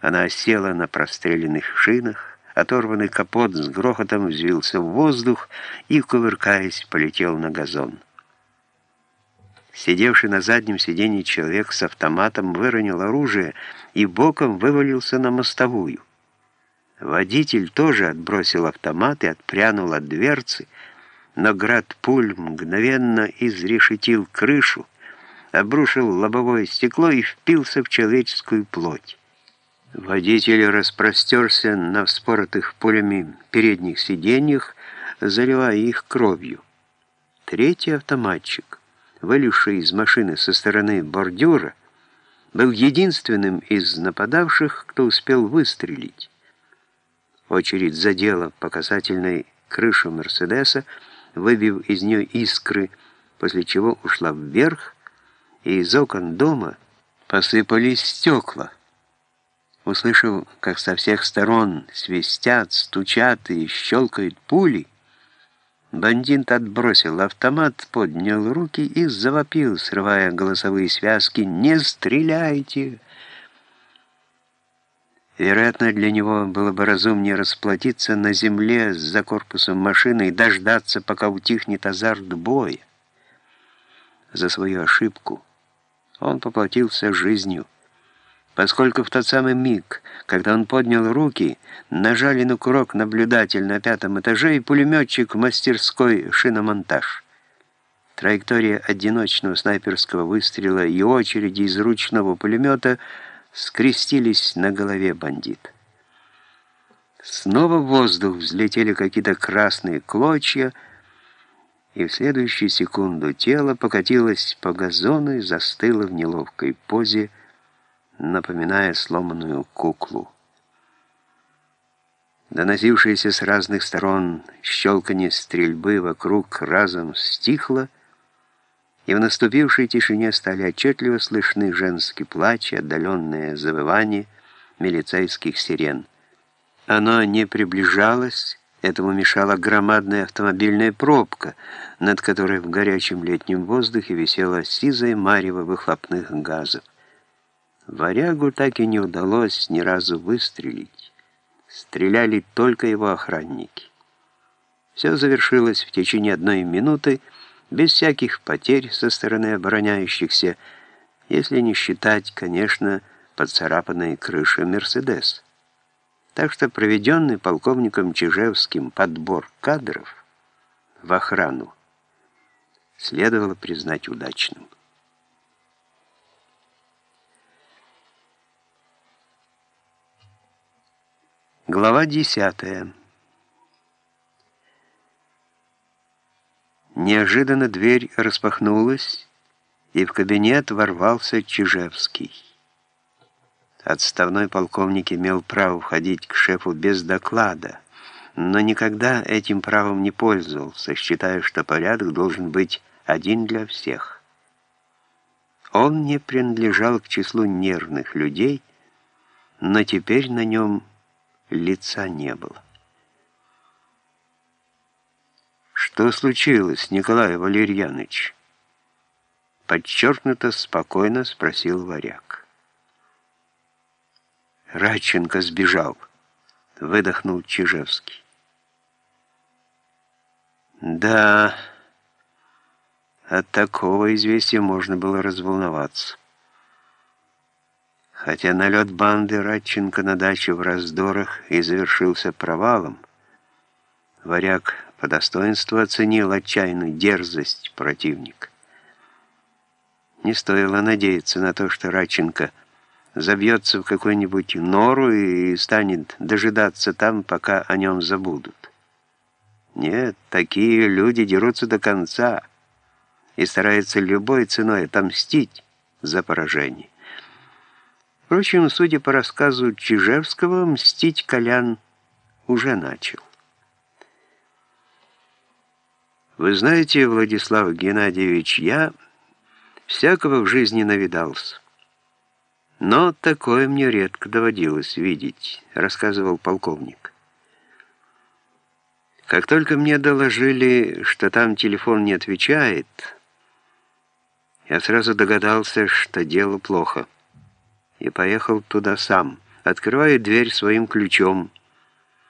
Она осела на простреленных шинах, оторванный капот с грохотом взвился в воздух и, кувыркаясь, полетел на газон. Сидевший на заднем сиденье человек с автоматом выронил оружие и боком вывалился на мостовую. Водитель тоже отбросил автомат и отпрянул от дверцы, но град пуль мгновенно изрешетил крышу, обрушил лобовое стекло и впился в человеческую плоть. Водитель распростерся на вспоротых пулями передних сиденьях, заливая их кровью. Третий автоматчик — выливший из машины со стороны бордюра, был единственным из нападавших, кто успел выстрелить. Очередь задела по касательной крышу Мерседеса, выбив из нее искры, после чего ушла вверх, и из окон дома посыпались стекла. Услышав, как со всех сторон свистят, стучат и щелкают пули, Бандит отбросил автомат, поднял руки и завопил, срывая голосовые связки «Не стреляйте!». Вероятно, для него было бы разумнее расплатиться на земле за корпусом машины и дождаться, пока утихнет азарт боя. За свою ошибку он поплатился жизнью поскольку в тот самый миг, когда он поднял руки, нажали на курок наблюдатель на пятом этаже и пулеметчик в мастерской шиномонтаж. Траектория одиночного снайперского выстрела и очереди из ручного пулемета скрестились на голове бандита. Снова в воздух взлетели какие-то красные клочья, и в следующую секунду тело покатилось по газону и застыло в неловкой позе, напоминая сломанную куклу. Доносившееся с разных сторон щелканье стрельбы вокруг разом стихло, и в наступившей тишине стали отчетливо слышны женский плач и отдаленное завывание милицейских сирен. Оно не приближалось, этому мешала громадная автомобильная пробка, над которой в горячем летнем воздухе висела сизая марево выхлопных газов. Варягу так и не удалось ни разу выстрелить. Стреляли только его охранники. Все завершилось в течение одной минуты, без всяких потерь со стороны обороняющихся, если не считать, конечно, поцарапанной крыши «Мерседес». Так что проведенный полковником Чижевским подбор кадров в охрану следовало признать удачным. Глава десятая. Неожиданно дверь распахнулась, и в кабинет ворвался Чижевский. Отставной полковник имел право входить к шефу без доклада, но никогда этим правом не пользовался, считая, что порядок должен быть один для всех. Он не принадлежал к числу нервных людей, но теперь на нем лица не было. «Что случилось, Николай Валерьяныч?» Подчеркнуто спокойно спросил варяг. Радченко сбежал, выдохнул Чижевский. Да, от такого известия можно было разволноваться. Хотя налет банды Радченко на дачу в раздорах и завершился провалом, варяг по достоинству оценил отчаянную дерзость противника. Не стоило надеяться на то, что Радченко забьется в какую-нибудь нору и станет дожидаться там, пока о нем забудут. Нет, такие люди дерутся до конца и стараются любой ценой отомстить за поражение. Впрочем, судя по рассказу Чижевского, мстить Колян уже начал. Вы знаете, Владислав Геннадьевич, я всякого в жизни навидался. Но такое мне редко доводилось видеть, рассказывал полковник. Как только мне доложили, что там телефон не отвечает, я сразу догадался, что дело плохо и поехал туда сам, открываю дверь своим ключом,